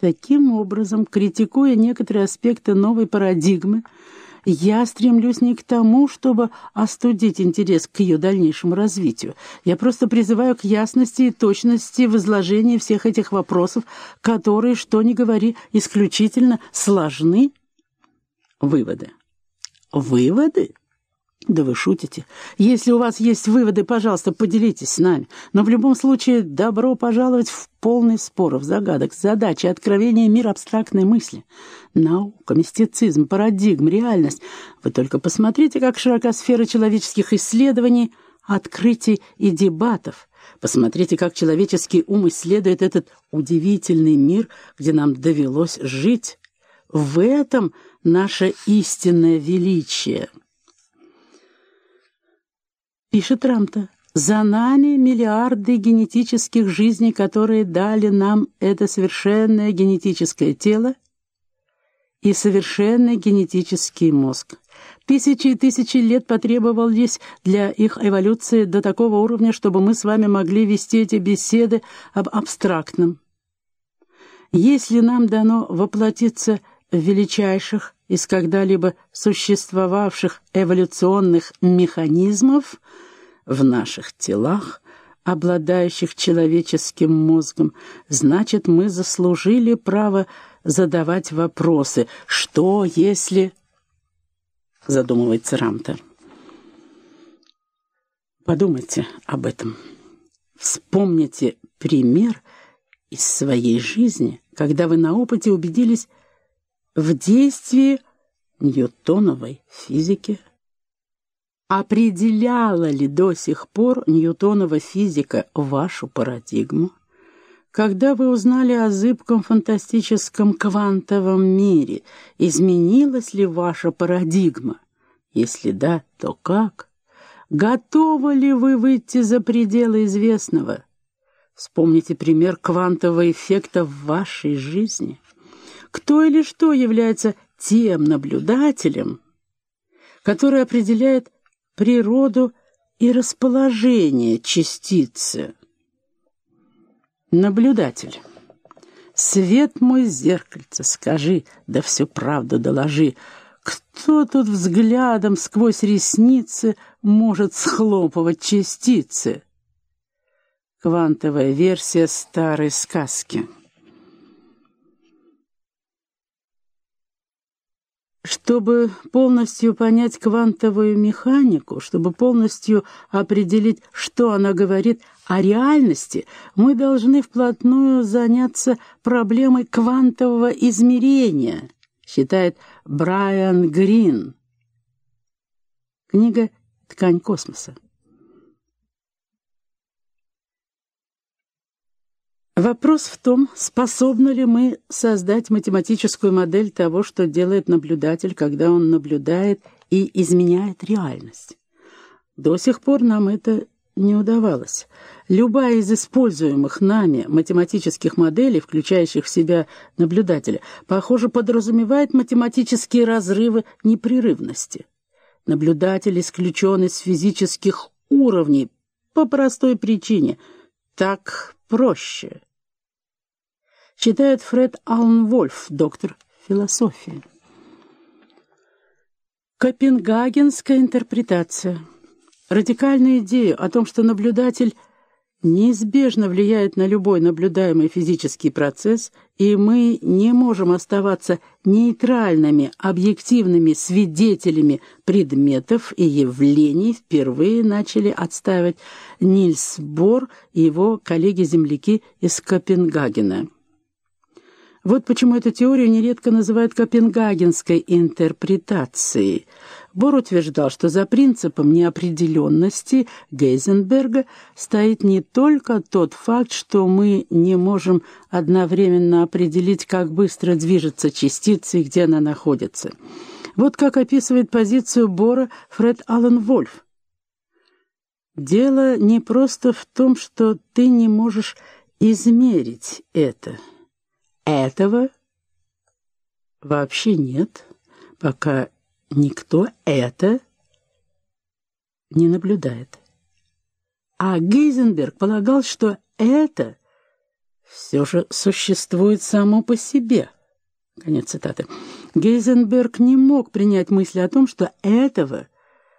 Таким образом, критикуя некоторые аспекты новой парадигмы, я стремлюсь не к тому, чтобы остудить интерес к ее дальнейшему развитию. Я просто призываю к ясности и точности в изложении всех этих вопросов, которые, что ни говори, исключительно сложны. Выводы. Выводы? Да вы шутите. Если у вас есть выводы, пожалуйста, поделитесь с нами. Но в любом случае, добро пожаловать в полный споров, загадок, задачи, откровения мир абстрактной мысли. Наука, мистицизм, парадигм, реальность. Вы только посмотрите, как широка сфера человеческих исследований, открытий и дебатов. Посмотрите, как человеческий ум исследует этот удивительный мир, где нам довелось жить. В этом наше истинное величие. Пишет Рамта. «За нами миллиарды генетических жизней, которые дали нам это совершенное генетическое тело и совершенный генетический мозг. Тысячи и тысячи лет потребовались для их эволюции до такого уровня, чтобы мы с вами могли вести эти беседы об абстрактном. Если нам дано воплотиться в величайших из когда-либо существовавших эволюционных механизмов в наших телах, обладающих человеческим мозгом, значит, мы заслужили право задавать вопросы. Что, если... Задумывается Рамта. Подумайте об этом. Вспомните пример из своей жизни, когда вы на опыте убедились, в действии ньютоновой физики. Определяла ли до сих пор ньютонова физика вашу парадигму? Когда вы узнали о зыбком фантастическом квантовом мире, изменилась ли ваша парадигма? Если да, то как? Готовы ли вы выйти за пределы известного? Вспомните пример квантового эффекта в вашей жизни кто или что является тем наблюдателем, который определяет природу и расположение частицы. Наблюдатель. Свет мой зеркальце, скажи, да всю правду доложи. Кто тут взглядом сквозь ресницы может схлопывать частицы? Квантовая версия старой сказки. Чтобы полностью понять квантовую механику, чтобы полностью определить, что она говорит о реальности, мы должны вплотную заняться проблемой квантового измерения, считает Брайан Грин. Книга «Ткань космоса». Вопрос в том, способны ли мы создать математическую модель того, что делает наблюдатель, когда он наблюдает и изменяет реальность. До сих пор нам это не удавалось. Любая из используемых нами математических моделей, включающих в себя наблюдателя, похоже, подразумевает математические разрывы непрерывности. Наблюдатель исключен из физических уровней по простой причине – так проще считает Фред Аллен Вольф, доктор философии. Копенгагенская интерпретация. Радикальную идею о том, что наблюдатель неизбежно влияет на любой наблюдаемый физический процесс, и мы не можем оставаться нейтральными, объективными свидетелями предметов и явлений, впервые начали отстаивать Нильс Бор и его коллеги-земляки из Копенгагена. Вот почему эту теорию нередко называют копенгагенской интерпретацией. Бор утверждал, что за принципом неопределенности Гейзенберга стоит не только тот факт, что мы не можем одновременно определить, как быстро движется частица и где она находится. Вот как описывает позицию Бора Фред Аллен Вольф. «Дело не просто в том, что ты не можешь измерить это». Этого вообще нет, пока никто это не наблюдает. А Гейзенберг полагал, что это все же существует само по себе. Конец цитаты. Гейзенберг не мог принять мысли о том, что этого